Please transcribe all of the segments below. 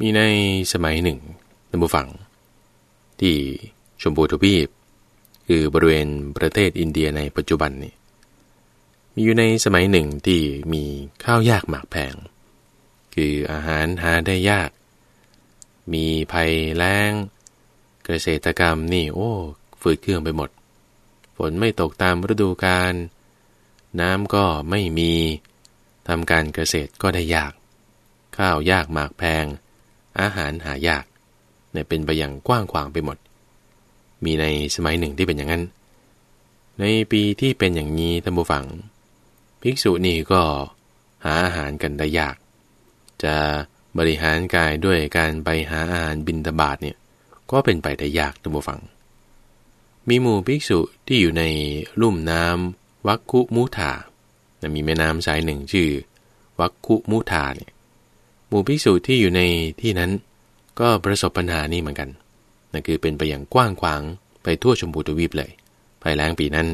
มีในสมัยหนึ่งนผู้ฟัง ที่ชมพูทวีป คือบริเวณประเทศอินเดียในปัจจุบันนี่มีอยู่ในสมัยหนึ่งที่มีข้าวยากหมากแพง คืออาหารหาได้ยาก มีภัยแล้ง เกษตรกรรมนี่โอ้ฝืดเครื่องไปหมด ฝนไม่ตกตามฤดูกาลน้ำก็ไม่มีทำการเกษตรก็ได้ยาก ข้าวยากหมากแพง อาหารหายากเนี่ยเป็นไปอย่างกว้างขวางไปหมด มีในสมัยหนึ่งที่เป็นอย่างนั้น ในปีที่เป็นอย่างนี้ท่านผู้ฟัง ภิกษุนี่ก็หาอาหารกันได้ยาก จะบริหารกายด้วยการไปหาอาหารบินตบาทเนี่ยก็เป็นไปได้ยากท่านผู้ฟัง มีหมู่ภิกษุที่อยู่ในลุ่มน้ำวัคคุมุธามีแม่น้ำสายหนึ่งชื่อ วัคคุมุธาเนี่ย หมู่ภิกษุที่อยู่ในที่นั้น ก็ประสบปัญหานี้เหมือนกันนั่นคือเป็นไปอย่างกว้างขวางไปทั่วชมพูทวีปเลยภายแล้งปีนั้น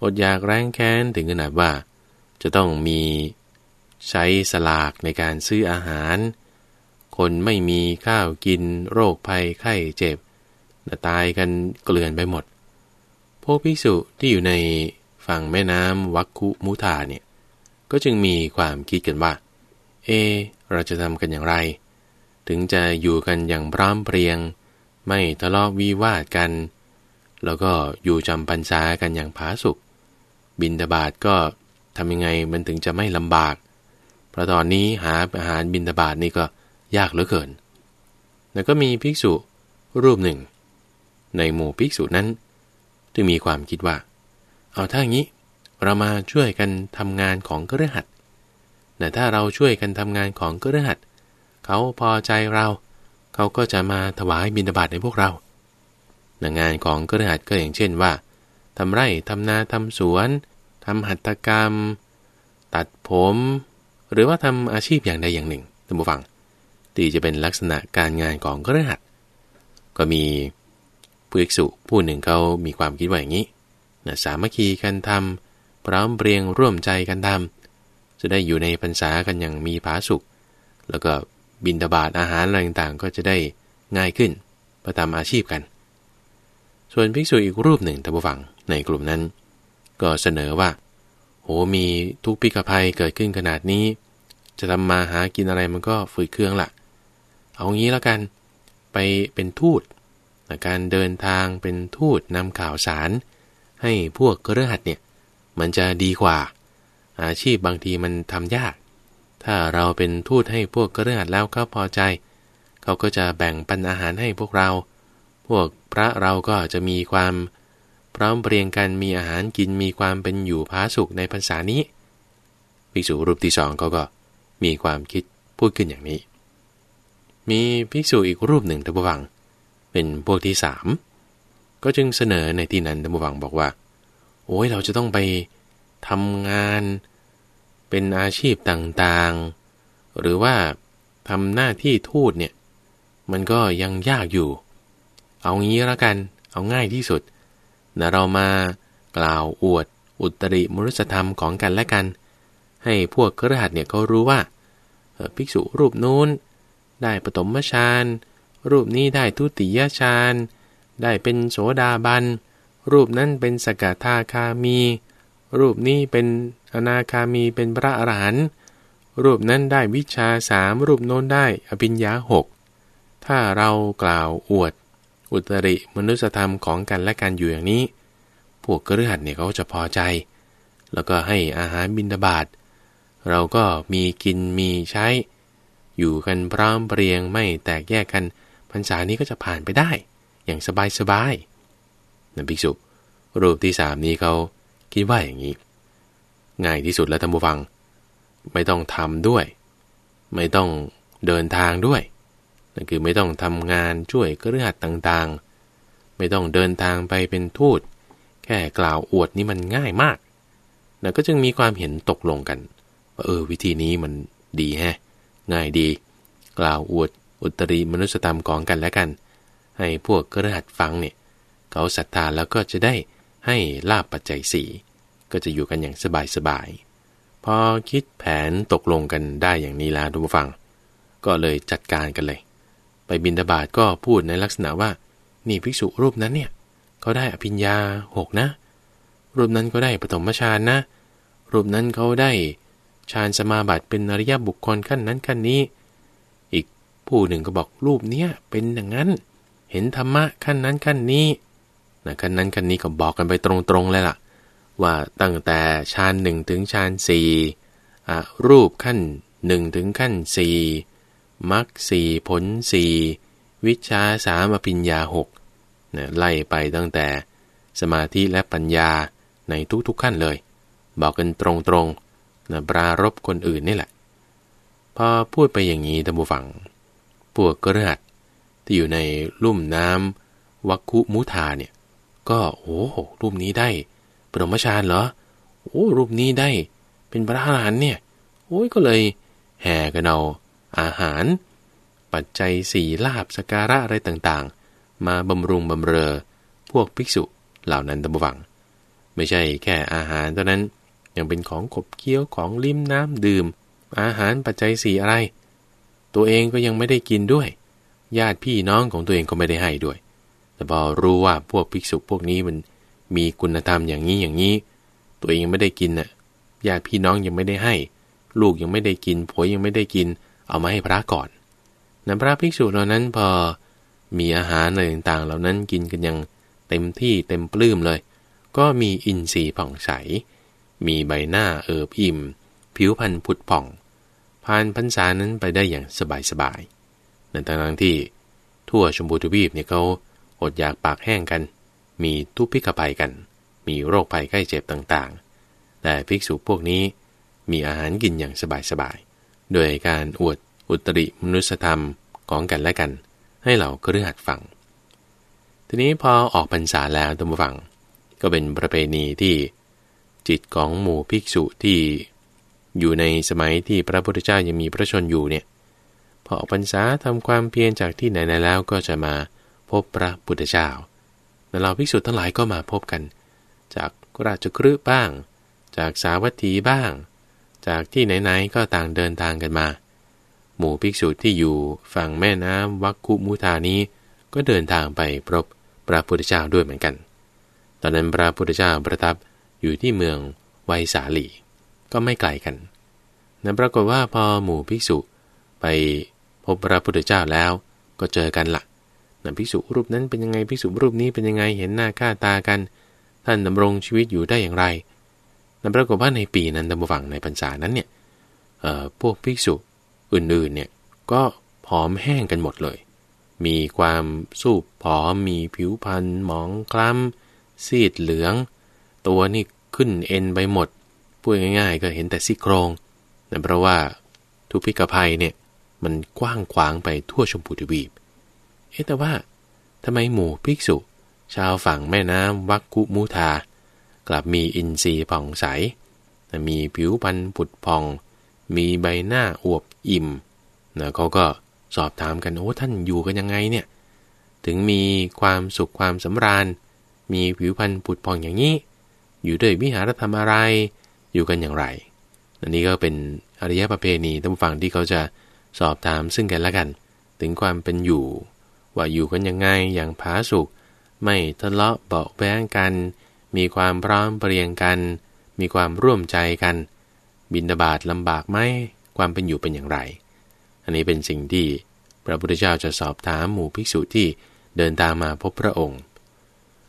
อดอยากแรงแค้นถึงขนาดว่า จะต้องมีใช้สลากในการซื้ออาหาร คนไม่มีข้าวกิน โรคภัยไข้เจ็บตายกันเกลื่อนไปหมด พวกภิกษุที่อยู่ในฝั่งแม่น้ำวัคคุมุธาเนี่ย ก็จึงมีความคิดกันว่า เอ เราจะทำกันอย่างไร ถึงจะอยู่กันอย่างพร้อมเพรียง ไม่ทะเลาะวิวาทกัน แล้วก็อยู่จำปัญษากันอย่างผาสุกบินตบาทก็ทำยังไงมันถึงจะไม่ลำบากเพราะตอนนี้หาอาหารบินตบาทนี่ก็ยากเหลือเกิน แล้วก็มีภิกษุรูปหนึ่ง ในหมู่ภิกษุนั้นจึงมีความคิดว่า เอาถ้าอย่างนี้เรามาช่วยกันทำงานของกระหัต แต่ถ้าเราช่วยกันทำงานของกระหัตเขาพอใจเรา เขาก็จะมาถวายบิณฑบาตในพวกเรางานของกระหัตก็อย่างเช่นว่าทำไร่ทำนาทำสวนทำหัตถกรรม ตัดผม หรือว่าทำอาชีพอย่างใดอย่างหนึ่งท่านผู้ฟังที่จะเป็นลักษณะการงานของกระหัตก็มีผู้อิกษุผู้หนึ่งเขามีความคิดว่าอย่างนี้นะสามัคคีกันทำพร้อมเปรียงร่วมใจกันทำ จะได้อยู่ในพรรษากันอย่างมีผาสุข แล้วก็บินตบาทอาหารอะไรต่างๆ ก็จะได้ง่ายขึ้นประทำอาชีพกัน ส่วนภิกษุอีกรูปหนึ่งท่านผู้ฟังในกลุ่มนั้น ก็เสนอว่า โหมีทุกพิกภัยเกิดขึ้นขนาดนี้ จะทำมาหากินอะไรมันก็ฝืดเครื่องละเอางี้แล้วกันไปเป็นทูตการเดินทางเป็นทูตนำข่าวสาร ให้พวกกระหัดเนี่ยมันจะดีกว่า อาชีพบางทีมันทำยาก ถ้าเราเป็นทูตให้พวกกระหัดแล้วเขาพอใจ เขาก็จะแบ่งปันอาหารให้พวกเรา พวกพระเราก็จะมีความ พร้อมเปรียงกันมีอาหารกินมีความเป็นอยู่พาสุขในภาษานี้ภิกษุรูปที่สองเขาก็มีความคิดพูดขึ้นอย่างนี้ มีภิกษุอีกรูปหนึ่งตะบวัง เป็นพวกที่สามก็จึงเสนอในที่นั้นตะบวังบอกว่า โอ้ยเราจะต้องไปทำงาน เป็นอาชีพต่างๆ หรือว่าทำหน้าที่ทูตเนี่ยมันก็ยังยากอยู่ เอางี้ล้วกัน เอาง่ายที่สุดนะเรามากล่าวอวดอุตริมรุษธรรมของกันและกัน ให้พวกกระหัตเนี่ยเขารู้ว่าภิกษุรูปนู้น ได้ปฐมฌานรูปนี้ได้ทุติยฌานได้เป็นโสดาบัน รูปนั้นเป็นสกทาคามี รูปนี้เป็นอนาคามีเป็นพระอรหันต์รูปนั้นได้วิชาสามรูปโน้นได้อภิญญาหกถ้าเรากล่าวอวด อุตริมนุสธรรมของกันและกันอยู่อย่างนี้ พวกกระหัดเนี่ยเขาจะพอใจ แล้วก็ให้อาหารบินดาบาดเราก็มีกินมีใช้ อยู่กันพร้อมเปรียงไม่แตกแยกกันพรรษานี้ก็จะผ่านไปได้ อย่างสบายสบายนั่นภิกษุรูปที่สามนี้เขา คิดว่าอย่างนี้ ง่ายที่สุดแล้วท่านผู้ฟัง ไม่ต้องทำด้วย ไม่ต้องเดินทางด้วยนั่นคือไม่ต้องทำงานช่วยกระหัดต่างๆ ไม่ต้องเดินทางไปเป็นทูต แค่กล่าวอวดนี่มันง่ายมากนะก็จึงมีความเห็นตกลงกันว่าเออ วิธีนี้มันดีแฮะ ง่ายดี กล่าวอวดอุตริมนุสธรรมของกันและกัน ให้พวกกระหัดฟังเนี่ย เขาศรัทธาแล้วก็จะได้ ให้ลาบปัจจัยสี่ก็จะอยู่กันอย่างสบายๆพอคิดแผนตกลงกันได้อย่างนี้แล้วทุกฟัง ก็เลยจัดการกันเลย ไปบินดาบาตก็พูดในลักษณะว่า นี่ภิกษุรูปนั้นเนี่ยเขาได้อภิญญาหกนะ รูปนั้นก็ได้ปฐมฌานนะ รูปนั้นเขาได้ฌานสมาบัติเป็นอริยบุคคลขั้นนั้นขั้นนี้ อีกผู้หนึ่งก็บอกรูปเนี้ยเป็นอย่างนั้น เห็นธรรมะขั้นนั้นขั้นนี้ นะขั้นนั้นขั้นนี้ก็บอกกันไปตรงๆเลยล่ะ ว่าตั้งแต่ฌานหนึ่งถึงฌานสี่รูปขั้นหนึ่งถึงขั้นสี่มรรคสี่ผลสี่วิชาสามอภิญญาหกนะไล่ไปตั้งแต่สมาธิและปัญญาในทุกๆขั้นเลย บอกกันตรงๆนะปรารบคนอื่นนี่แหละ พอพูดไปอย่างนี้ท่านผู้ฟังพวกกระหัดที่อยู่ในลุ่มน้ำวัคคุมุธาเนี่ย ก็โอ้รูปนี้ได้ปรมฌานเหรอโอ้รูปนี้ได้ เป็นพระอรหันต์เนี่ย โอ้ยก็เลยแห่กันเอาอาหาร ปัจจัยสี่ลาบสการะอะไรต่างๆ มาบำรุงบำเรอพวกภิกษุเหล่านั้นตบวัง ไม่ใช่แค่อาหารเท่านั้นยังเป็นของขบเคี้ยวของลิ้มน้ำดื่ม อาหารปัจจัยสี่อะไร ตัวเองก็ยังไม่ได้กินด้วย ญาติพี่น้องของตัวเองก็ไม่ได้ให้ด้วย แต่พอรู้ว่าพวกภิกษุพวกนี้มันมีคุณธรรมอย่างนี้อย่างนี้ ตัวเองยังไม่ได้กินน่ะญาติพี่น้องยังไม่ได้ให้ ลูกยังไม่ได้กินผัวยังไม่ได้กิน เอามาให้พระก่อนนั้นพระภิกษุเหล่านั้นพอมีอาหารอะไรต่างๆ เหล่านั้นกินกันยังเต็มที่เต็มปลื้มเลย ก็มีอินทรีย์ผ่องใส มีใบหน้าเอิบอิ่ม ผิวพรรณผุดผ่อง ผ่านพรรษานั้นไปได้อย่างสบายๆนั่นทั้งที่ทั่วชมพูทวีปเนี่ยเขา อดอยากปากแห้งกัน มีทุพพิกภัยกัน มีโรคภัยไข้เจ็บต่างๆ แต่ภิกษุพวกนี้มีอาหารกินอย่างสบายๆ โดยการอวดอุตริมนุสธรรมของกันและกัน ให้เราเครือขัดฟัง ทีนี้พอออกพรรษาแล้วตัมฟัง ก็เป็นประเพณีที่จิตของหมู่ภิกษุที่อยู่ในสมัยที่พระพุทธเจ้ายังมีพระชนอยู่เนี่ยพอออกพรรษาทำความเพียรจากที่ไหนๆแล้วก็จะมา พบพระพุทธเจ้าแล้วเราภิกษุทั้งหลายก็มาพบกัน จากราชครืบ้าง จากสาวัตถีบ้าง จากที่ไหนๆก็ต่างเดินทางกันมา หมู่ภิกษุที่อยู่ฝั่งแม่น้ำวัคคุมุธานี้ ก็เดินทางไปพบพระพุทธเจ้าด้วยเหมือนกัน ตอนนั้นพระพุทธเจ้าประทับอยู่ที่เมืองไวสาลี ก็ไม่ไกลกันนั้นปรากฏว่าพอหมู่ภิกษุไปพบพระพุทธเจ้าแล้วก็เจอกันละ่ะ นะภิกษุรูปนั้นเป็นยังไงภิกษุรูปนี้เป็นยังไงเห็นหน้าค่าตากัน ท่านดำรงชีวิตอยู่ได้อย่างไรนั่นปรากฏว่าในปีนั้นดำฝังในพรรษานั้นเนี่ยพวกภิกษุอื่นๆเนี่ยก็ผอมแห้งกันหมดเลย มีความสูบผอมมีผิวพรรณหมองคล้ำซีดเหลือง ตัวนี่ขึ้นเอ็นไปหมดพูดง่ายๆ ก็เห็นแต่ซี่โครงนั่เพราะว่าทุพิกภัยเนี่ยมันกว้างขวางไปทั่วชมพูทวีป เอ๊แต่ว่าทำไมหมู่ภิกษุ ชาวฝั่งแม่น้ำวักกุมุทา กลับมีอินทรีย์ผ่องใส มีผิวพรรณผุดพอง มีใบหน้าอวบอิ่มนะเขาก็สอบถามกัน โอ้ ท่านอยู่กันยังไงเนี่ย ถึงมีความสุขความสำราญ มีผิวพรรณผุดพองอย่างนี้ อยู่ด้วยวิหารธรรมอะไร อยู่กันอย่างไร อันนี้ก็เป็นอริยประเพณีตั้งฟังที่เขาจะสอบถามซึ่งกันและกัน ถึงความเป็นอยู่ ว่าอยู่กันยังไงอย่างผาสุกไม่ทะเลาะเบาแวงกัน มีความพร้อมเปรียงกัน มีความร่วมใจกัน บินดาบาตลำบากไหมความเป็นอยู่เป็นอย่างไร อันนี้เป็นสิ่งที่พระพุทธเจ้าจะสอบถามหมู่ภิกษุที่เดินตามมาพบพระองค์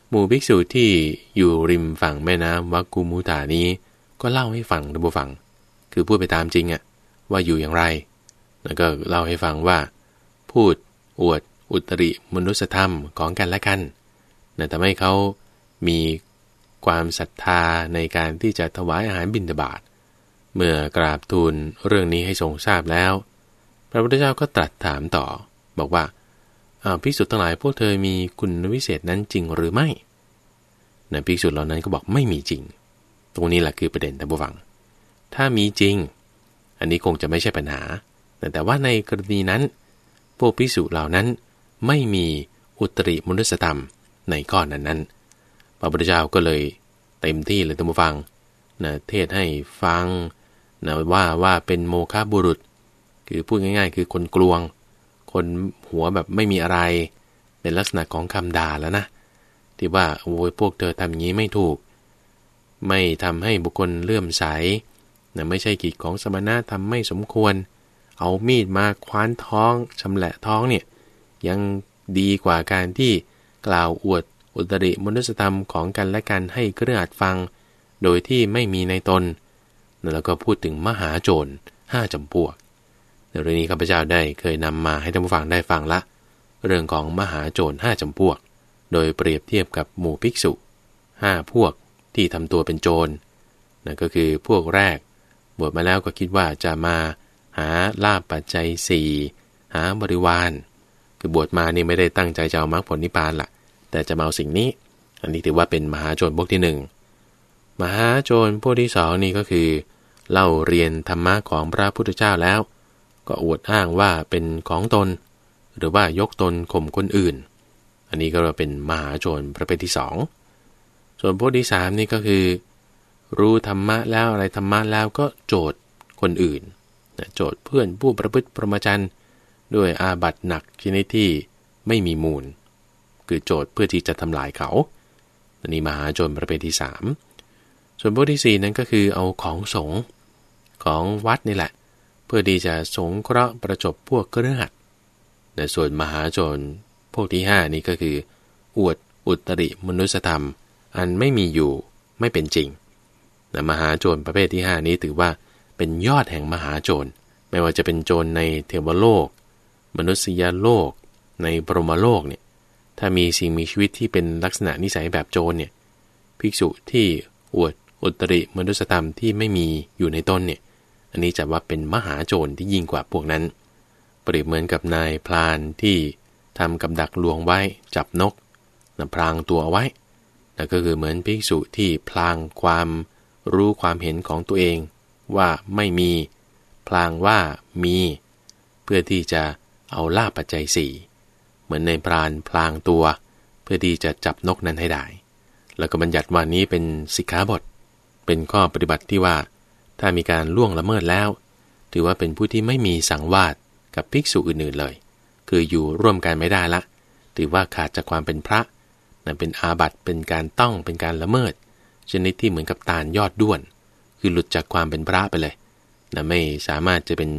หมู่ภิกษุที่อยู่ริมฝั่งแม่น้ำวักกุมุตานี้ ก็เล่าให้ฟังท่านผู้ฟัง คือพูดไปตามจริงอะว่าอยู่อย่างไร แล้วก็เล่าให้ฟังว่า พูดอวด อุตริมนุสธรรมของกันและกันนะทำให้เขามีความศรัทธาในการที่จะถวายอาหารบิณฑบาต เมื่อกราบทูลเรื่องนี้ให้ทรงทราบแล้ว พระพุทธเจ้าก็ตรัสถามต่อ บอกว่าอาภิกษุทั้งหลายพวกเธอมีคุณวิเศษนั้นจริงหรือไม่นะภิกษุเหล่านั้นก็บอกไม่มีจริง ตรงนี้แหละคือประเด็นท่านผู้ฟัง ถ้ามีจริง อันนี้คงจะไม่ใช่ปัญหา แต่แต่ว่าในกรณีนั้น พวกภิกษุเหล่านั้น ไม่มีอุตริมนุสธรรมในก้อนั้นนั้นพระพุทธเจ้าก็เลยเต็มที่เลยท่านผู้ฟังนะเทศให้ฟังนะว่าว่าเป็นโมฆะบุรุษ คือพูดง่าย ๆ คือคนกลวง คนหัวแบบไม่มีอะไร เป็นลักษณะของคำด่าแล้วนะที่ว่าโอ้ยพวกเธอทำอย่างนี้ไม่ถูก ไม่ทำให้บุคคลเลื่อมใสนะไม่ใช่กิจของสมณะทำไม่สมควร เอามีดมาคว้านท้องชำแหละท้องเนี่ย ยังดีกว่าการที่กล่าวอวดอุตริมนุสธรรมของกันและกันให้เครืออัดฟัง โดยที่ไม่มีในตน แล้วก็พูดถึงมหาโจรห้าจำพวกในเรื่องนี้ข้าพเจ้าได้เคยนำมาให้ท่านผู้ฟังได้ฟังละ เรื่องของมหาโจรห้าจำพวก โดยเปรียบเทียบกับหมู่ภิกษุห้าพวกที่ทำตัวเป็นโจรนั่นก็คือพวกแรก บวชมาแล้วก็คิดว่าจะมาหาลาบปัจจัยสี่หาบริวาร คือบวชมานี่ไม่ได้ตั้งใจจะเอามรรคผลนิพพานละ่ะ แต่จะมาเอาสิ่งนี้ อันนี้ถือว่าเป็นมหาโจรพวกที่หนึ่งมหาโจรพวกที่สองนี่ก็คือ เล่าเรียนธรรมะของพระพุทธเจ้าแล้ว ก็อวดอ้างว่าเป็นของตน หรือว่ายกตนข่มคนอื่น อันนี้ก็เป็นมหาโจรประเภทที่สองส่วนพวกที่สามนี่ก็คือ รู้ธรรมะแล้วอะไรธรรมะแล้วก็โจทย์คนอื่นโจทย์เพื่อนผู้ประพฤติประมาจัน ด้วยอาบัตหนักชนิดที่ไม่มีมูล คือโจทย์เพื่อที่จะทำลายเขาอันนี้มหาโจรประเภทที่สามส่วนพวกที่สี่นั้นก็คือเอาของสงของวัดนี่แหละ เพื่อที่จะสงเคราะห์ประจบพวกเครือขัดแต่ส่วนมหาโจรพวกที่ห้านี้ก็คือ อวดอุตริมนุสธรรม อันไม่มีอยู่ไม่เป็นจริงแต่มหาโจรประเภทที่ห้านี้ถือว่าเป็นยอดแห่งมหาโจร ไม่ว่าจะเป็นโจรในเทวโลก มนุษยโลก ในปรมโลกเนี่ยถ้ามีสิ่งมีชีวิตที่เป็นลักษณะนิสัยแบบโจรเนี่ยภิกษุที่อวดอุตริมนุสธรรมที่ไม่มีอยู่ในตนเนี่ยอันนี้จะว่าเป็นมหาโจรที่ยิ่งกว่าพวกนั้น เปรียบเหมือนกับนายพลานที่ทำกับดักลวงไว้จับนกนพรางตัวเอาไว้นั่นก็คือเหมือนภิกษุที่พลางความรู้ความเห็นของตัวเอง ว่าไม่มี พลางว่ามี เพื่อที่จะ เอาลาบปัจจัยสี่เหมือนในปราณพลางตัว เพื่อที่จะจับนกนั้นให้ได้ แล้วก็บัญญัติว่านี้เป็นสิกขาบท เป็นข้อปฏิบัติที่ว่า ถ้ามีการล่วงละเมิดแล้ว ถือว่าเป็นผู้ที่ไม่มีสังวาสกับภิกษุอื่นๆเลย คืออยู่ร่วมกันไม่ได้ละ ถือว่าขาดจากความเป็นพระนั่นเป็นอาบัติเป็นการต้องเป็นการละเมิด ชนิดที่เหมือนกับตาลยอดด้วน คือหลุดจากความเป็นพระไปเลยนะไม่สามารถจะเป็น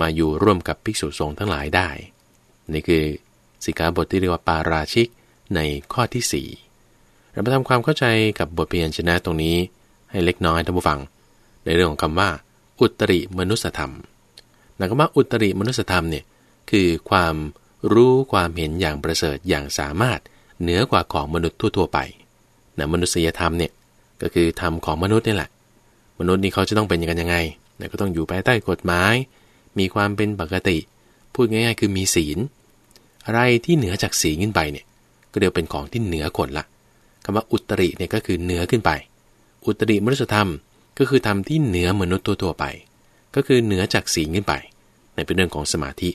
มาอยู่ร่วมกับภิกษุสงฆ์ทั้งหลายได้ นี่คือสิกขาบทที่เรียกว่าปาราชิกในข้อที่ 4 เราไปทำความเข้าใจกับบทเพียนชนะตรงนี้ ให้เล็กน้อยท่านผู้ฟัง ในเรื่องของคำว่า อุตริมนุสธรรมนักคำว่าอุตริมนุสธรรมเนี่ยคือความรู้ความเห็นอย่างประเสริฐอย่างสามารถเหนือกว่าของมนุษย์ทั่ว ๆ ไปนะมนุษยธรรมเนี่ยก็คือธรรมของมนุษย์นี่แหละ มนุษย์นี่เขาจะต้องเป็นยังไงยังไงก็ต้องอยู่ภายใต้กฎหมาย มีความเป็นปกติ พูดง่าย ๆ คือมีศีล อะไรที่เหนือจากศีลขึ้นไปเนี่ย ก็เดียวเป็นของที่เหนือกฎละคำว่าอุตริเนี่ยก็คือเหนือขึ้นไป อุตริมนุษยธรรมก็คือธรรมที่เหนือมนุษย์ทั่วๆไป ก็คือเหนือจากศีลขึ้นไป ในเป็นเรื่องของสมาธิ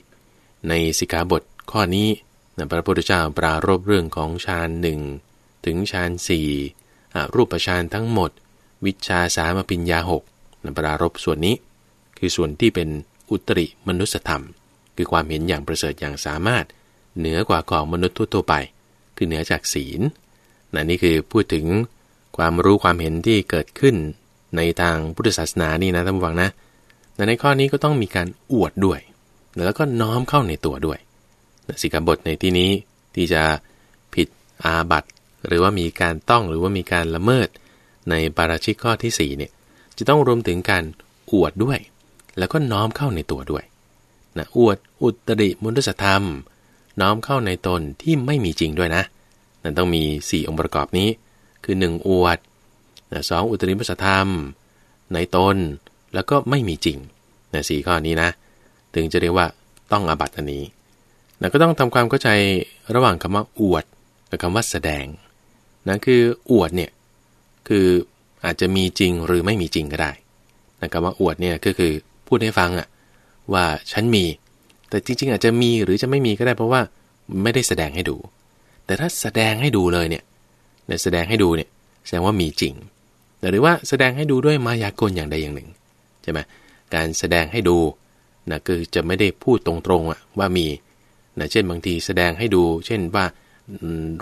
ในสิกขาบทข้อนี้พระพุทธเจ้าปรารบเรื่องของฌานหนึ่งถึงฌานสี่รูปฌานทั้งหมด วิชาสามปิญญาหกนปรารบส่วนนี้ คือส่วนที่เป็น อุตริมนุสธรรม คือความเห็นอย่างประเสริฐอย่างสามารถ เหนือกว่าของมนุษย์ทั่วไป คือเหนือจากศีลนนี่คือพูดถึงความรู้ความเห็นที่เกิดขึ้นในทางพุทธศาสนานี่นะท่านผู้ฟังนะแต่ในข้อนี้ก็ต้องมีการอวดด้วย แล้วก็น้อมเข้าในตัวด้วยสิกขาบทในที่นี้ที่จะผิดอาบัตหรือว่ามีการต้องหรือว่ามีการละเมิด ในปาราชิกข้อที่4เนี่ยจะต้องรวมถึงการอวดด้วย แล้วก็น้อมเข้าในตัวด้วยนะอวดอุตริมุนตสธรรม น้อมเข้าในตนที่ไม่มีจริงด้วยนะนั่นต้องมี 4 องค์ประกอบนี้ คือ 1 อวดนะสอุตริมุสธรรม ในตนแล้วก็ไม่มีจริงนะสข้อนี้นะ ถึงจะเรียกว่าต้องอาบัตอันนี้นะก็ต้องทำความเข้าใจระหว่างคำว่าอวดกับคำว่าแสดงนะคืออวดเนี่ยคืออาจจะมีจริงหรือไม่มีจริงก็ได้นะครับว่าอวดเนี่ยก็คือ พูดให้ฟังอะว่าฉันมี แต่จริง ๆ อาจจะมีหรือจะไม่มีก็ได้เพราะว่าไม่ได้แสดงให้ดู แต่ถ้าแสดงให้ดูเลยเนี่ยแสดงให้ดูเนี่ยแสดงว่ามีจริง หรือว่าแสดงให้ดูด้วยมายากลอย่างใดอย่างหนึ่งใช่ไหมการแสดงให้ดูนะคือจะไม่ได้พูดตรงๆอะว่ามีนะเช่นบางทีแสดงให้ดู เช่นว่า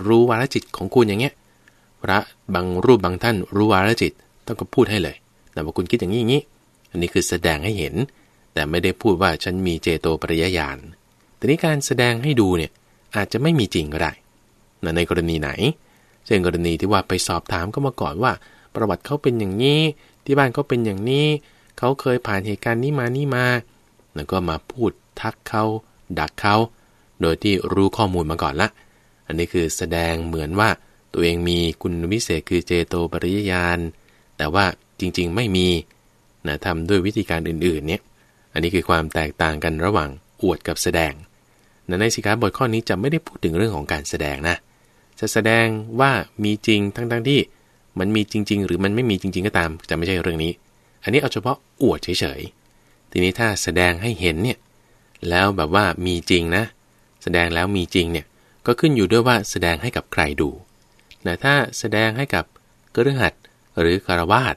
รู้วาระจิตของคุณอย่างเงี้ยพระบางรูปบางท่านรู้วาระจิตต้องก็พูดให้เลยแต่ว่าคุณคิดอย่างนี้อย่างนี้ อันนี้คือแสดงให้เห็น แต่ไม่ได้พูดว่าฉันมีเจโตปริยญาณแต่นี้การแสดงให้ดูเนี่ยอาจจะไม่มีจริงก็ได้นะในกรณีไหน เช่นกรณีที่ว่าไปสอบถามก็มาก่อนว่า ประวัติเขาเป็นอย่างนี้ ที่บ้านเขาเป็นอย่างนี้ เขาเคยผ่านเหตุการณ์นี้มานี่มา แล้วก็มาพูดทักเขาดักเขาโดยที่รู้ข้อมูลมาก่อนละ อันนี้คือแสดงเหมือนว่าตัวเองมีคุณวิเศษคือเจโตปริยญาณแต่ว่าจริงๆไม่มี นะทำด้วยวิธีการอื่นๆเนี่ยอันนี้คือความแตกต่างกันระหว่างอวดกับแสดงในสิกขาบทข้อนี้จะไม่ได้พูดถึงเรื่องของการแสดงนะจะแสดงว่ามีจริงทั้งๆที่มันมีจริง ๆ หรือมันไม่มีจริง ๆ ก็ตามจะไม่ใช่เรื่องนี้ อันนี้เอาเฉพาะอวดเฉยๆทีนี้ถ้าแสดงให้เห็นเนี่ยแล้วแบบว่ามีจริงนะ แสดงแล้วมีจริงเนี่ยก็ขึ้นอยู่ด้วยว่าแสดงให้กับใครดูนะถ้าแสดงให้กับกระหัดหรือคารวาส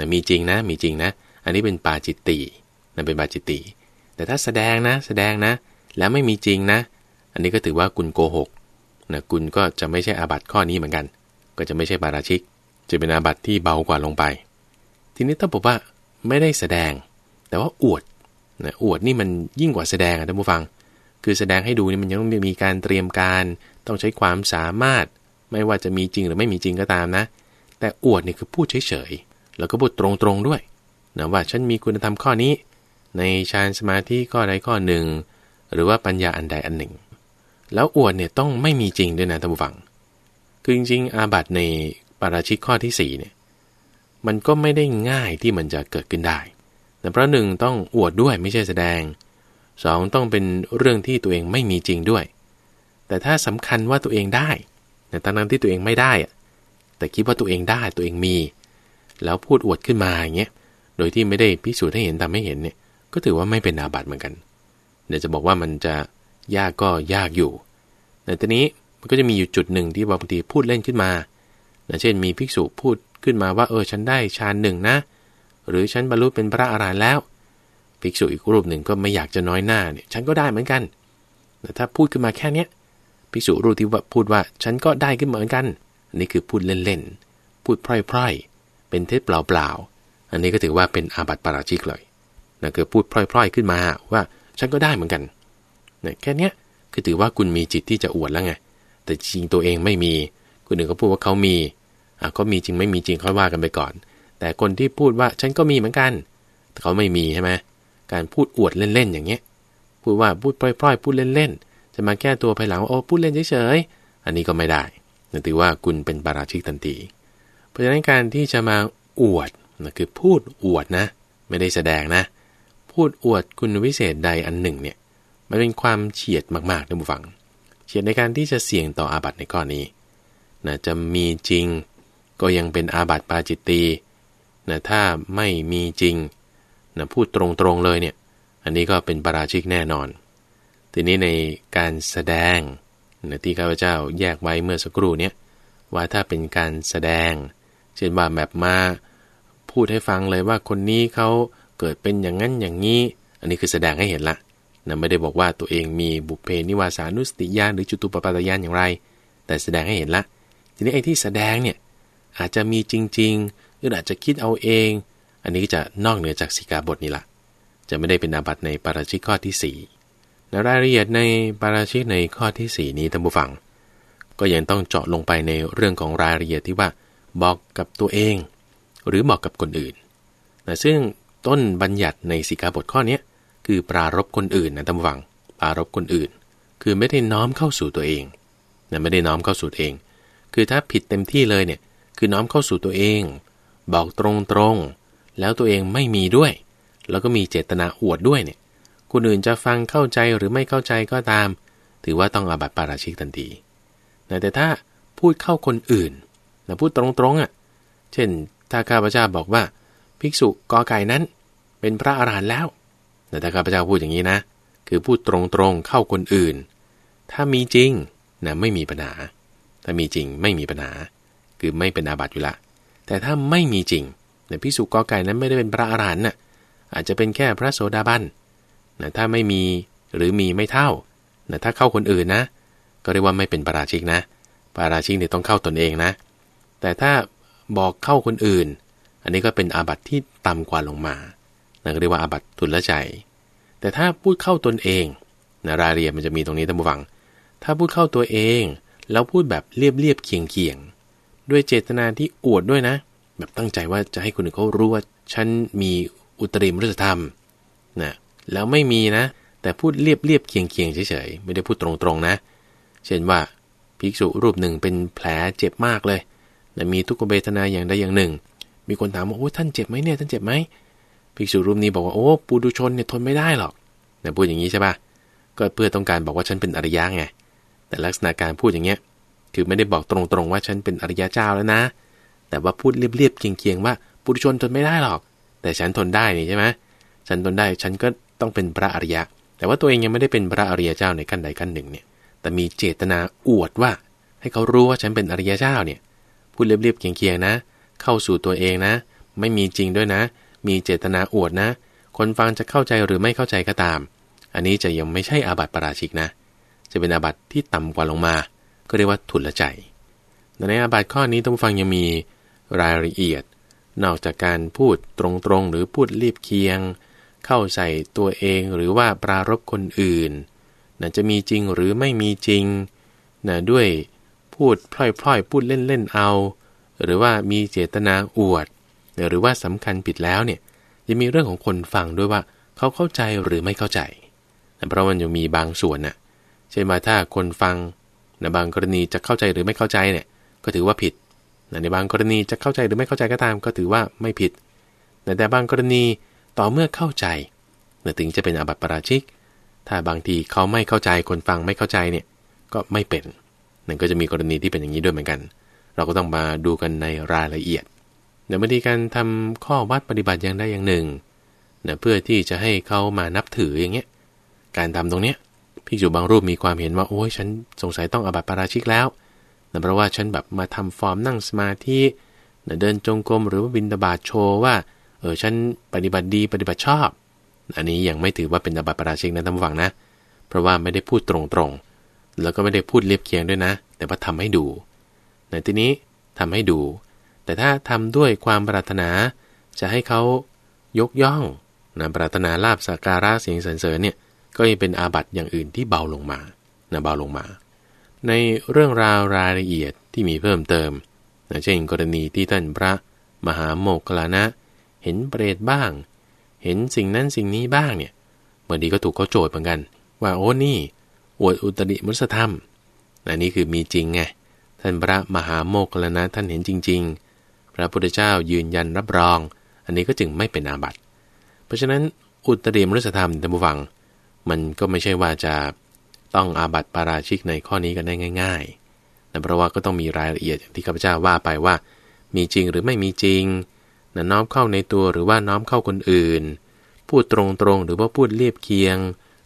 นะมีจริงนะมีจริงนะ อันนี้เป็นปาจิตตินะเป็นปาจิตติ แต่ถ้าแสดงนะ แสดงนะ แล้วไม่มีจริงนะ อันนี้ก็ถือว่าคุณโกหกนะคุณก็จะไม่ใช่อาบัติข้อนี้เหมือนกัน ก็จะไม่ใช่บาราชิก จะเป็นอาบัติที่เบากว่าลงไป ทีนี้ถ้าบอกว่าไม่ได้แสดง แต่ว่าอวดนะอวดนี่มันยิ่งกว่าแสดงอะท่านผู้ฟัง คือแสดงให้ดูนี่มันยังต้องมีการเตรียมการ ต้องใช้ความสามารถ ไม่ว่าจะมีจริงหรือไม่มีจริงก็ตามนะ แต่อวดนี่คือพูดเฉยๆ แล้วก็พูดตรงๆด้วยนะว่าฉันมีคุณธรรมข้อนี้ ในฌานสมาธิข้อใดข้อหนึ่ง หรือว่าปัญญาอันใดอันหนึ่ง แล้วอวดเนี่ยต้องไม่มีจริงด้วยนะท่านผู้ฟัง คือจริงๆ อาบัตในปาราชิกข้อที่4เนี่ยมันก็ไม่ได้ง่ายที่มันจะเกิดขึ้นได้แต่เพราะหนึ่งต้องอวดด้วยไม่ใช่แสดง2ต้องเป็นเรื่องที่ตัวเองไม่มีจริงด้วย แต่ถ้าสำคัญว่าตัวเองได้แต่ตั้งนั้นที่ตัวเองไม่ได้อะแต่คิดว่าตัวเองได้ตัวเองมี แล้วพูดอวดขึ้นมาอย่างเงี้ย โดยที่ไม่ได้พิสูจน์ให้เห็นทำให้เห็นเนี่ย ก็ถือว่าไม่เป็นอาบัติเหมือนกัน เดี๋ยวจะบอกว่ามันจะยากก็ยากอยู่ แต่ทีนี้มันก็จะมีอยู่จุดหนึ่งที่บางทีพูดเล่นขึ้นมาเช่นมีภิกษุพูดขึ้นมาว่าเออฉันได้ฌานหนึ่งนะ หรือฉันบรรลุเป็นพระอรหันต์แล้ว ภิกษุอีกรูปหนึ่งก็ไม่อยากจะน้อยหน้าเนี่ยฉันก็ได้เหมือนกัน แต่ถ้าพูดขึ้นมาแค่เนี้ยภิกษุรูปที่ว่าพูดว่าฉันก็ได้ขึ้นเหมือนกันอันนี้คือพูดเล่นๆ พูดพร่อยๆ เป็นเท็จเปล่าๆอันนี้ก็ถือว่าเป็นอาบัติปาราชิกเลยนะคือพูดพร่อย ๆ ขึ้นมาว่าฉันก็ได้เหมือนกันนี่ยแค่นี้คือถือว่าคุณมีจิตที่จะอวดแล้วไงแต่จริงตัวเองไม่มีคนอื่นก็พูดว่าเขามีอะก็มีจริงไม่มีจริงค่อยว่ากันไปก่อน แต่คนที่พูดว่าฉันก็มีเหมือนกัน แต่เขาไม่มีใช่ไหมการพูดอวดเล่นๆอย่างเงี้ยพูดว่าพูดพร่อยๆพูดเล่นๆจะมาแก้ตัวภายหลังโอ้พูดเล่นเฉยๆอันนี้ก็ไม่ได้นั่นถือว่าคุณเป็นปาราชิกทันที เพราะฉะนั้นการที่จะมาอวดนั่นคือพูดอวดนะ ไม่ได้แสดงนะ พูดอวดคุณวิเศษใดอันหนึ่งเนี่ยมันเป็นความเฉียดมากๆท่านผู้ฟัง เฉียดในการที่จะเสี่ยงต่ออาบัติในข้อนี้นะจะมีจริง ก็ยังเป็นอาบัติปาจิตตีนะถ้าไม่มีจริงนะพูดตรงๆเลยเนี่ย อันนี้ก็เป็นปราชิกแน่นอน ทีนี้ในการแสดงนะที่ข้าพเจ้าแยกไว้เมื่อสักครู่เนี่ยว่าถ้าเป็นการแสดง ช่นว่าแบบมาพูดให้ฟังเลยว่าคนนี้เขาเกิดเป็นอย่างนั้นอย่างนี้ อันนี้คือแสดงให้เห็นละนะไม่ได้บอกว่าตัวเองมีบุพเพนิวาสานุสติญาณหรือจุตุปปาตญาณอย่างไร แต่แสดงให้เห็นละ ทีนี้ไอ้ที่แสดงเนี่ยอาจจะมีจริงๆหรืออาจจะคิดเอาเอง อันนี้จะนอกเหนือจากสิกาบทนี่ละจะไม่ได้เป็นอาบัติในปาราชิกข้อที่4ในรายละเอียดในปาราชิกในข้อที่ 4 นี้ท่านผู้ฟัง ก็ยังต้องเจาะลงไปในเรื่องของรายละเอียดที่ว่า บอกกับตัวเอง หรือบอกกับคนอื่นแต่ซึ่งต้นบัญญัติในสิกขาบทข้อนี้คือปรารบคนอื่นนะท่านฟังปรารบคนอื่น คือไม่ได้น้อมเข้าสู่ตัวเองนะไม่ได้น้อมเข้าสู่ตัวเอง คือถ้าผิดเต็มที่เลยเนี่ยคือน้อมเข้าสู่ตัวเอง บอกตรงๆ แล้วตัวเองไม่มีด้วย แล้วก็มีเจตนาอวดด้วยเนี่ยคนอื่นจะฟังเข้าใจหรือไม่เข้าใจก็ตาม ถือว่าต้องอาบัติปาราชิกทันทีแต่ถ้าพูดเข้าคนอื่น นะพูดตรงๆอะ เช่น ถ้าข้าพเจ้าบอกว่า ภิกษุกอไก่นั้น เป็นพระอรหันต์แล้วแต่ถ้าข้าพเจ้าพูดอย่างนี้นะ คือพูดตรงๆเข้าคนอื่น ถ้ามีจริงนะไม่มีปัญหา ถ้ามีจริงไม่มีปัญหา คือไม่เป็นอาบัติอยู่ละ แต่ถ้าไม่มีจริงเนี่ยภิกษุกอไก่นั้นไม่ได้เป็นพระอรหันต์น่ะ อาจจะเป็นแค่พระโสดาบันนะถ้าไม่มีหรือมีไม่เท่านะถ้าเข้าคนอื่นนะ ก็เรียกว่าไม่เป็นปาราชิกนะ ปาราชิกเนี่ยต้องเข้าตนเองนะ แต่ถ้าบอกเข้าคนอื่น อันนี้ก็เป็นอาบัติที่ต่ำกว่าลงมานั่นเรียกว่าอาบัติทุนละใจ แต่ถ้าพูดเข้าตนเองนะรายละเอียดมันจะมีตรงนี้ท่านผู้ฟัง ถ้าพูดเข้าตัวเอง แล้วพูดแบบเรียบเรียบเคียงเคียงด้วยเจตนาที่อวดด้วยนะ แบบตั้งใจว่าจะให้คนอื่นเขารู้ว่าฉันมีอุตริมฤษธรรมนะแล้วไม่มีนะ แต่พูดเรียบเรียบเคียงเคียงเฉยๆ ไม่ได้พูดตรงๆนะ เช่นว่าภิกษุรูปหนึ่งเป็นแผลเจ็บมากเลย นะมีทุกขเวทนาอย่างใดอย่างหนึ่ง มีคนถามว่าโอ้ท่านเจ็บไหมเนี่ยท่านเจ็บไหมภิกษุรูปนี้บอกว่าโอ้ปุถุชนเนี่ยทนไม่ได้หรอกนะพูดอย่างนี้ใช่ปะก็เพื่อต้องการบอกว่าฉันเป็นอริยะไงแต่ลักษณะการพูดอย่างเงี้ยคือไม่ได้บอกตรงๆว่าฉันเป็นอริยะเจ้าแล้วนะ แต่ว่าพูดเรียบๆเคียงๆว่าปุถุชนทนไม่ได้หรอก แต่ฉันทนได้นี่ใช่ไหมฉันทนได้ฉันก็ต้องเป็นพระอริยะ แต่ว่าตัวเองยังไม่ได้เป็นพระอริยเจ้าในขั้นใดขั้นหนึ่งเนี่ยแต่มีเจตนาอวดว่า ให้เขารู้ว่าฉันเป็นอริยเจ้าเนี่ย พูดเรียบๆเคียงๆนะ เข้าสู่ตัวเองนะ ไม่มีจริงด้วยนะ มีเจตนาอวดนะ คนฟังจะเข้าใจหรือไม่เข้าใจก็ตาม อันนี้จะยังไม่ใช่อาบัติปราชิกนะ จะเป็นอาบัติที่ต่ำกว่าลงมา ก็เรียกว่าทุนละใจในอาบัติข้อนี้ต้องฟังยังมีรายละเอียด นอกจากการพูดตรงๆ หรือพูดเรียบเคียง เข้าใส่ตัวเองหรือว่าปรารบคนอื่นนะจะมีจริงหรือไม่มีจริงนะด้วย พูดพล่อยๆ พูดเล่นๆเอา หรือว่ามีเจตนาอวด หรือว่าสำคัญผิดแล้วเนี่ยจะมีเรื่องของคนฟังด้วยว่าเขาเข้าใจหรือไม่เข้าใจนะเพราะมันยังมีบางส่วนน่ะเช่นว่าถ้าคนฟังนะบางกรณีจะเข้าใจหรือไม่เข้าใจเนี่ยก็ถือว่าผิดในบางกรณีจะเข้าใจหรือไม่เข้าใจก็ตาม ก็ถือว่าไม่ผิดแต่บางกรณีต่อเมื่อเข้าใจถึงจะเป็นอาบัติปราชิก ถ้าบางทีเขาไม่เข้าใจคนฟังไม่เข้าใจเนี่ยก็ไม่เป็น นั่นก็จะมีกรณีที่เป็นอย่างนี้ด้วยเหมือนกัน เราก็ต้องมาดูกันในรายละเอียดในบางทีการทำข้อวัดปฏิบัติอย่างใดอย่างหนึ่งนะเพื่อที่จะให้เขามานับถืออย่างเงี้ย การทำตรงเนี้ยพิจูบางรูปมีความเห็นว่าโอ้ยฉันสงสัยต้องอบัติปราชิกแล้วนะเพราะว่าฉันแบบมาทำฟอร์มนั่งสมาธินะเดินจงกรมหรือว่าบินตบาทโชว์ว่าเออฉันปฏิบัติดีปฏิบัติชอบ อันนี้ยังไม่ถือว่าเป็นอบัติปราชิกนะท่านฟังนะ เพราะว่าไม่ได้พูดตรงๆ แล้วก็ไม่ได้พูดเลียบเคียงด้วยนะ แต่ว่าทำให้ดู ในที่นี้ทำให้ดู แต่ถ้าทำด้วยความปรารถนา จะให้เขายกย่องนะปรารถนาลาบสักการะเสียงสรรเสริญเนี่ยก็ยังเป็นอาบัติอย่างอื่นที่เบาลงมานะเบาลงมา ในเรื่องราวรายละเอียดที่มีเพิ่มเติมเช่นกรณีที่ท่านพระมหาโมกขลานะ เห็นเปรตบ้าง เห็นสิ่งนั้นสิ่งนี้บ้างเนี่ยบางทีก็ถูกเขาโจทย์เหมือนกัน ว่าโอ้นี่ อวดอุตริมุสธรรมอันนี้คือมีจริงไงท่านพระมหาโมกขลนะท่านเห็นจริง ๆ พระพุทธเจ้ายืนยันรับรอง อันนี้ก็จึงไม่เป็นอาบัติ เพราะฉะนั้นอุตริมุสธรรมท่านผู้ฟัง มันก็ไม่ใช่ว่าจะต้องอาบัติปาราชิกในข้อนี้กันได้ง่ายๆแต่เพราะว่าก็ต้องมีรายละเอียดอย่างที่ข้าพเจ้าว่าไปว่า มีจริงหรือไม่มีจริงนะน้อมเข้าในตัวหรือว่าน้อมเข้าคนอื่น พูดตรงๆหรือว่าพูดเรียบเคียง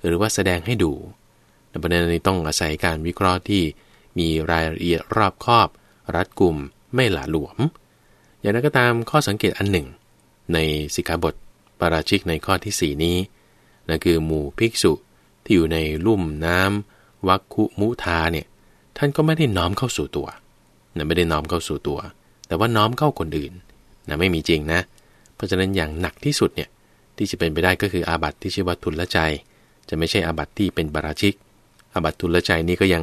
หรือว่าแสดงให้ดู ประเด็นนี้ต้องอาศัยการวิเคราะห์ที่มีรายละเอียดรอบคอบ รัดกลุ่มไม่หละหลวม อย่างนั้นก็ตามข้อสังเกตอันหนึ่ง ในสิกขาบทปาราชิกในข้อที่ 4 นี้นั่นคือหมู่ภิกษุที่อยู่ในลุ่มน้ำวัคคุมุทาเนี่ยท่านก็ไม่ได้น้อมเข้าสู่ตัวนะไม่ได้น้อมเข้าสู่ตัว แต่ว่าน้อมเข้าคนอื่นนะไม่มีจริงนะ เพราะฉะนั้นอย่างหนักที่สุดเนี่ยที่จะเป็นไปได้ก็คืออาบัติที่ชื่อว่าทุนละใจ จะไม่ใช่อาบัติที่เป็นปาราชิก อบัตทุลใจนี่ก็ยัง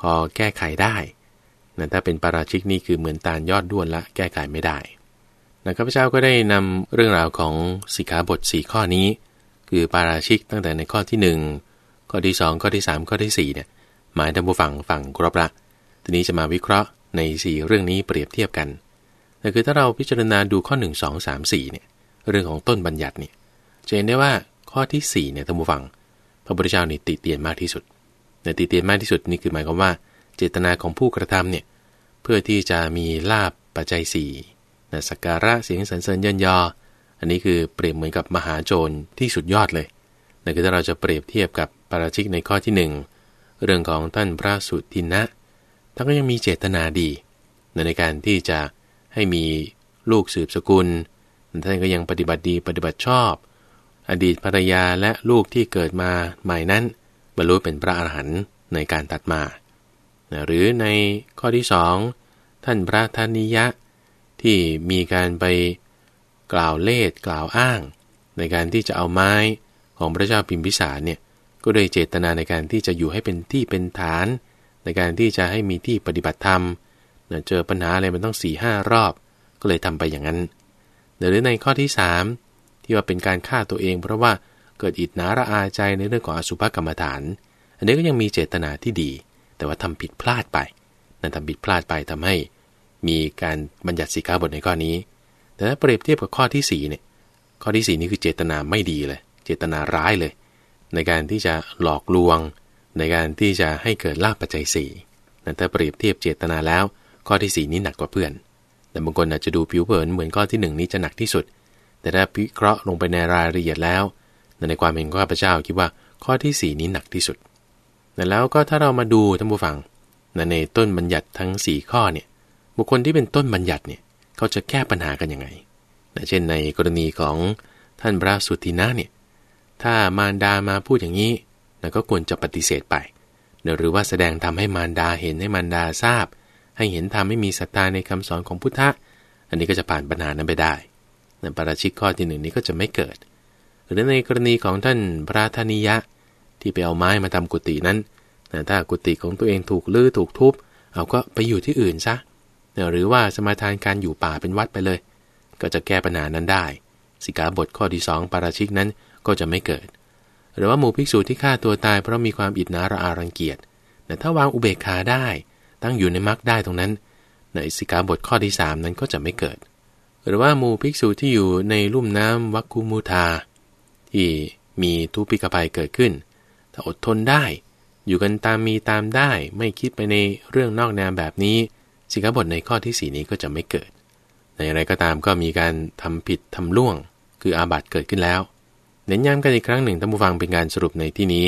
พอแก้ไขได้นะถ้าเป็นปาราชิกนี่คือเหมือนตาลยอดด้วนละแก้ไขไม่ได้นะข้าพเจ้าก็ได้นำเรื่องราวของสิกขาบท 4 ข้อนี้ คือปาราชิกตั้งแต่ในข้อที่ 1 ข้อที่ 2 ข้อที่ 3 ข้อที่4เนี่ยหมายถึงผู้ฟังฟังครบละทีนี้จะมาวิเคราะห์ใน 4 เรื่องนี้เปรียบเทียบกันแต่คือถ้าเราพิจารณาดูข้อ 1 2 3 4เนี่ยเรื่องของต้นบัญญัติเนี่ยจะเห็นได้ว่าข้อที่4เนี่ยท่านผู้ฟัง พระพุทธเจ้านี่ติเตียนมากที่สุด ในติเตียนมากที่สุดนี่คือหมายความว่า เจตนาของผู้กระทำเนี่ยเพื่อที่จะมีลาบปัจจัย4นะสักการะเสียงสรรเสริญเยินยอ อันนี้คือเปรียบเหมือนกับมหาโจรที่สุดยอดเลยนั่นคือถ้าเราจะเปรียบเทียบกับปาราชิกในข้อที่ 1 เรื่องของท่านพระสุทินะท่านก็ยังมีเจตนาดีในการที่จะให้มีลูกสืบสกุล ท่านก็ยังปฏิบัติดีปฏิบัติชอบ อดีตภรรยาและลูกที่เกิดมาใหม่นั้น บรรลุเป็นพระอรหันต์ในการตัดมา หรือในข้อที่สองท่านพระธนิยะ ที่มีการไปกล่าวเลศกล่าวอ้าง ในการที่จะเอาไม้ของพระเจ้าพิมพิสารเนี่ยก็โดยเจตนาในการที่จะอยู่ให้เป็นที่เป็นฐาน ในการที่จะให้มีที่ปฏิบัติธรรมเจอปัญหาอะไรมันต้องสี่ห้ารอบ ก็เลยทำไปอย่างนั้นหรือในข้อที่ 3 ที่ว่าเป็นการฆ่าตัวเอง เพราะว่า เกิดอิจนาระอาใจในเรื่องของอสุภกรรมฐาน อันนี้ก็ยังมีเจตนาที่ดี แต่ว่าทำผิดพลาดไป นั่นทำผิดพลาดไปทำให้มีการบัญญัติสีกขาบทในข้อนี้ แต่ถ้าเปรียบเทียบกับข้อที่4เนี่ย ข้อที่ 4 นี่คือเจตนาไม่ดีเลย เจตนาร้ายเลย ในการที่จะหลอกลวง ในการที่จะให้เกิดลาภปัจจัยสี่นั่นถ้าเปรียบเทียบเจตนาแล้ว ข้อที่ 4 นี้หนักกว่าเพื่อน แต่บางคนอาจจะดูผิวเผินเหมือนข้อที่ 1 นี้จะหนักที่สุด แต่ถ้าพิเคราะห์ลงไปในรายละเอียดแล้ว ในความเห็นของข้าพเจ้าคิดว่าข้อที่ 4 นี้หนักที่สุดแต่แล้วก็ถ้าเรามาดูท่านผู้ฟังในต้นบัญญัติทั้ง 4 ข้อเนี่ยบุคคลที่เป็นต้นบัญญัติเนี่ยเขาจะแก้ปัญหากันยังไงเช่นในกรณีของท่านพระสุทินะเนี่ยถ้ามารดามาพูดอย่างนี้ก็ควรจะปฏิเสธไป หรือว่าแสดงทำให้มารดาเห็นให้มารดาทราบ ให้เห็นทำให้มีศรัทธาในคำสอนของพุทธะ อันนี้ก็จะผ่านปัญหานั้นไปได้ในปราชิกข้อที่หนึ่งนี้ก็จะไม่เกิด หรือในกรณีของท่านพระธนิยะ ที่ไปเอาไม้มาทำกุฏินั้นถ้ากุฏิของตัวเองถูกลื้อถูกทุบเอาก็ไปอยู่ที่อื่นซะหรือว่าสมาทานการอยู่ป่าเป็นวัดไปเลย ก็จะแก้ปัญหานั้นได้ สิกขาบทข้อที่ 2 ปาราชิกนั้นก็จะไม่เกิด หรือว่าหมู่ภิกษุที่ฆ่าตัวตายเพราะมีความอิจนาระอารังเกียจแต่ถ้าวางอุเบกขาได้ ตั้งอยู่ในมรรคได้ตรงนั้น ในสิกขาบทข้อที่ 3 นั้นก็จะไม่เกิด หรือว่าหมู่ภิกษุที่อยู่ในลุ่มน้ำวัคคุมูทา ที่มีทุพิกภัยเกิดขึ้น ถ้าอดทนได้ อยู่กันตามมีตามได้ไม่คิดไปในเรื่องนอกแนวแบบนี้สิกขาบทในข้อที่ 4 นี้ก็จะไม่เกิด ในอะไรก็ตามก็มีการทำผิดทำล่วง คืออาบัติเกิดขึ้นแล้ว เน้นย้ำกันอีกครั้งหนึ่งท่านผู้ฟังเป็นการสรุปในที่นี้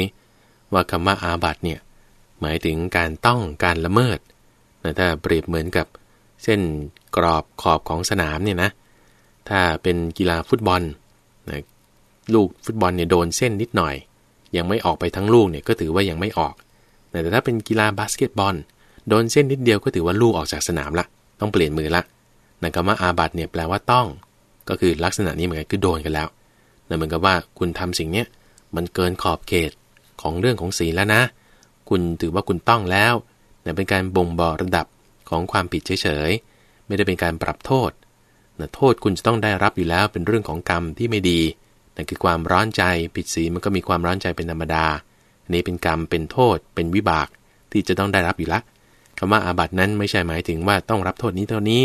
ว่าคำว่าอาบัติเนี่ยหมายถึงการต้องการละเมิดแต่ถ้าเปรียบเหมือนกับเส้นกรอบขอบของสนามเนี่ยนะ ถ้าเป็นกีฬาฟุตบอลนะ ลูกฟุตบอลเนี่ยโดนเส้นนิดหน่อย ยังไม่ออกไปทั้งลูกเนี่ยก็ถือว่ายังไม่ออก แต่ถ้าเป็นกีฬาบาสเกตบอล โดนเส้นนิดเดียวก็ถือว่าลูกออกจากสนามละ ต้องเปลี่ยนมือละนั่นคำว่าอาบัติเนี่ยแปลว่าต้อง ก็คือลักษณะนี้เหมือนกันคือโดนกันแล้วนั่นเหมือนกับว่าคุณทำสิ่งเนี้ยมันเกินขอบเขตของเรื่องของศีลแล้วนะ คุณถือว่าคุณต้องแล้วนั่นเป็นการบ่งบอกระดับของความผิดเฉยๆ ไม่ได้เป็นการปรับโทษนะโทษคุณจะต้องได้รับอยู่แล้วเป็นเรื่องของกรรมที่ไม่ดี นั่นคือความร้อนใจผิดศีลมันก็มีความร้อนใจเป็นธรรมดาอันนี้เป็นกรรมเป็นโทษ เป็นวิบากที่จะต้องได้รับอยู่ล้วคำว่าอาบัตินั้นไม่ใช่หมายถึงว่าต้องรับโทษนี้เท่านี้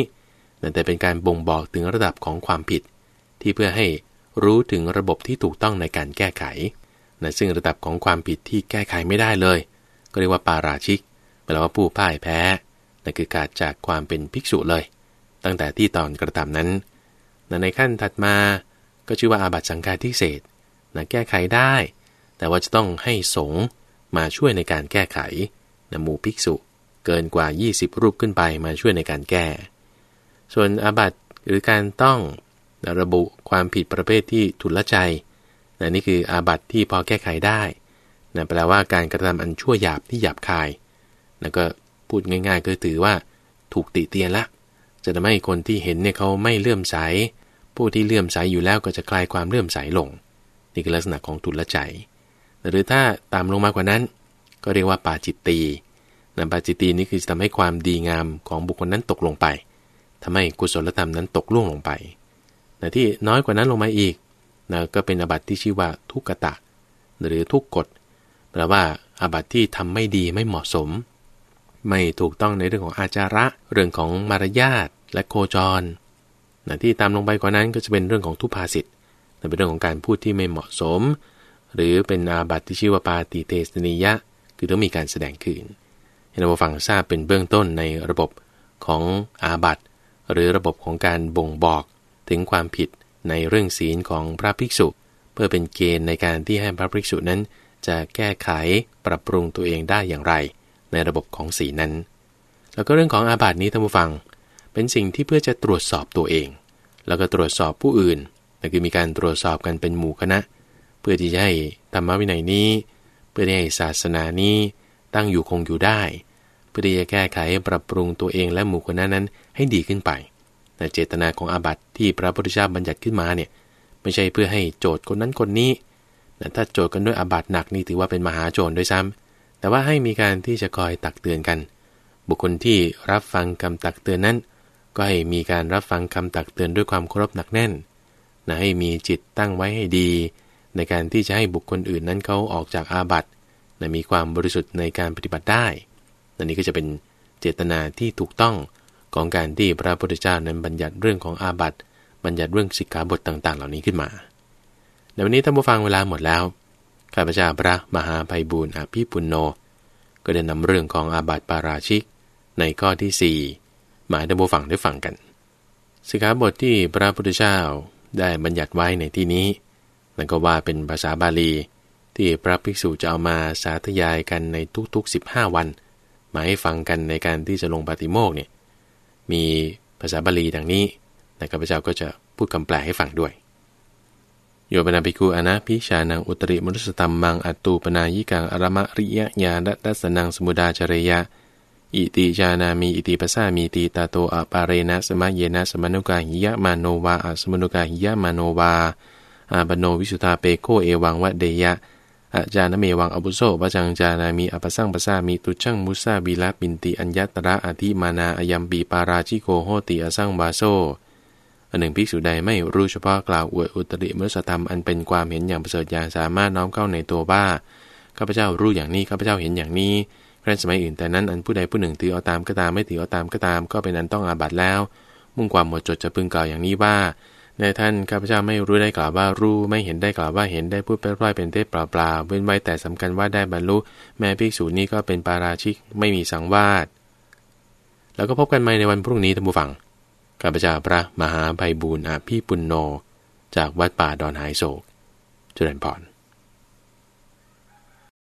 แต่เป็นการบ่งบอกถึงระดับของความผิด ที่เพื่อให้รู้ถึงระบบที่ถูกต้องในการแก้ไขนะซึ่งระดับของความผิดที่แก้ไขไม่ได้เลย ก็เรียกว่าปาราชิกแปลว่าผู้พ่ายแพ้นั่นคือการจากความเป็นภิกษุเลย ตั้งแต่ที่ตอนกระทำนั้น ในขั้นถัดมา ก็ชื่อว่าอาบัตสังฆาทิเศษนะแก้ไขได้ แต่ว่าจะต้องให้สงฆ์มาช่วยในการแก้ไขนะหมู่ภิกษุเกินกว่า 20 รูปขึ้นไปมาช่วยในการแก้ ส่วนอาบัตหรือการต้องระบุความผิดประเภทที่ทุลใจนนี่คืออาบัตที่พอแก้ไขได้นะแปลว่าการกระทำอันชั่วหยาบที่หยาบคายแล้วก็พูดง่ายๆก็ถือว่าถูกติเตียนละ จะทำให้คนที่เห็นเนี่ยเขาไม่เลื่อมใส ผู้ที่เลื่อมใสอยู่แล้วก็จะคลายความเลื่อมใสลง นี่คือลักษณะของทุลใจ หรือถ้าตามลงมากกว่านั้น ก็เรียกว่าปาจิตตีนะปาจิตตีนี้คือจะทำให้ความดีงามของบุคคลนั้นตกลงไปทำให้กุศลธรรมนั้นตกล่วงลงไปนะที่น้อยกว่านั้นลงมาอีกนะก็เป็นอาบัติที่ชื่อว่าทุกกตะ หรือทุกกฎแปลว่าอาบัติที่ทำไม่ดีไม่เหมาะสม ไม่ถูกต้องในเรื่องของอาจาระ เรื่องของมารยาทและโคจร นะที่ตามลงไปกว่านั้นก็จะเป็นเรื่องของทุพาสิทธิ์เป็นเรื่องของการพูดที่ไม่เหมาะสม หรือเป็นอาบัติที่ชื่อว่าปาติเตสนิยะ คือต้องมีการแสดงคืนให้เราฟังทราบเป็นเบื้องต้นในระบบของอาบัตหรือระบบของการบ่งบอกถึงความผิดในเรื่องศีลของพระภิกษุ เพื่อเป็นเกณฑ์ในการที่ให้พระภิกษุนั้น จะแก้ไขปรับปรุงตัวเองได้อย่างไร ในระบบของศีลนั้น แล้วก็เรื่องของอาบัตินี้ท่านผู้ฟัง เป็นสิ่งที่เพื่อจะตรวจสอบตัวเอง แล้วก็ตรวจสอบผู้อื่นนั่นคือมีการตรวจสอบกันเป็นหมู่คณะ เพื่อที่จะให้ธรรมวินัยนี้ เพื่อให้ศาสนานี้ตั้งอยู่คงอยู่ได้ เพื่อที่จะแก้ไขปรับปรุงตัวเองและหมู่คณะนั้นให้ดีขึ้นไปแต่เจตนาของอาบัติที่พระพุทธเจ้าบัญญัติขึ้นมาเนี่ยไม่ใช่เพื่อให้โจทย์คนนั้นคนนี้แต่ถ้าโจทย์กันด้วยอาบัติหนักนี่ถือว่าเป็นมหาโจรด้วยซ้ำแต่ว่าให้มีการที่จะคอยตักเตือนกัน บุคคลที่รับฟังคำตักเตือนนั้น ก็ให้มีการรับฟังคำตักเตือนด้วยความเคารพหนักแน่นนะให้มีจิตตั้งไว้ให้ดี ในการที่จะให้บุคคลอื่นนั้นเขาออกจากอาบัตินะมีความบริสุทธิ์ในการปฏิบัติได้นนี้ก็จะเป็นเจตนาที่ถูกต้องของการที่พระพุทธเจ้านั้นบัญญัติเรื่องของอาบัติ บัญญัติเรื่องสิกขาบทต่าง ๆ เหล่านี้ขึ้นมาในวันนี้ท่านผู้ฟังเวลาหมดแล้วข้าพเจ้าพระมหาภัยบูรณ์อภิปุณโญก็ได้นำเรื่องของอาบัติปาราชิก ในข้อที่4 มาให้ท่านผู้ฟังได้ฟังกันสิกขาบทที่พระพุทธเจ้าได้บัญญัติไว้ในที่นี้นั่นก็ว่าเป็นภาษาบาลี ที่พระภิกษุจะเอามาสาธยายกันในทุกๆ 15 วัน มาให้ฟังกันในการที่จะลงปฏิโมกเนี่ยมีภาษาบาลีดังนี้แต่ข้าพเจ้าก็จะพูดคำแปลให้ฟังด้วยโยบนาภิกุอนาพิชานังอุตริมนุสธรรมมังอัตตูปนายิกังอรมะริยะญาณดัสนังสมุดาจเรยะ อิติจานามีอิติปัสสามีติตาโตอปาเรนะสมะเยนะสมนุกาหิยะมาโนวาอสมนุกาหิยะมาโนวาอาบโนวิสุทาเปโคเอวังวะเดยะอาจารย์เมวังอบุโซปจังจานามีอปสังปสามีตุช่งมุสาบิลาปินติอัญญตระอธิมานาอยัมปีปาราชิโกโหติอสังบาโซอันหนึ่งภิกษุใดไม่รู้เฉพาะกล่าวอวดอุตริมนุสธรรมอันเป็นความเห็นอย่างประเสริฐอย่างสามารถน้อมเข้าในตัวว่าข้าพเจ้ารู้อย่างนี้ข้าพเจ้าเห็นอย่างนี้ ครั้นสมัยอื่นแต่นั้นอันผู้ใดผู้หนึ่งถือเอาตามก็ตามไม่ถือเอาตามก็ตาม ก็เป็นอันต้องอาบัตแล้ว มุ่งความหมดจดจะพึงกล่าวอย่างนี้ว่า ในท่านข้าพเจ้าไม่รู้ได้กล่าวว่ารู้ไม่เห็นได้กล่าวว่าเห็นได้พูดไปร้อยเป็นเทศเปล่าๆเว้นไว้แต่สำคัญว่าได้บรรลุ แม้ภิกษุนี้ก็เป็นปาราชิกไม่มีสังวาสแล้วก็พบกันใหม่ในวันพรุ่งนี้ท่านผู้ฟังข้าพเจ้าพระมหาไพบูรณ์อาภีปุณโญจากวัดป่าดอนหายโศกเจริญพร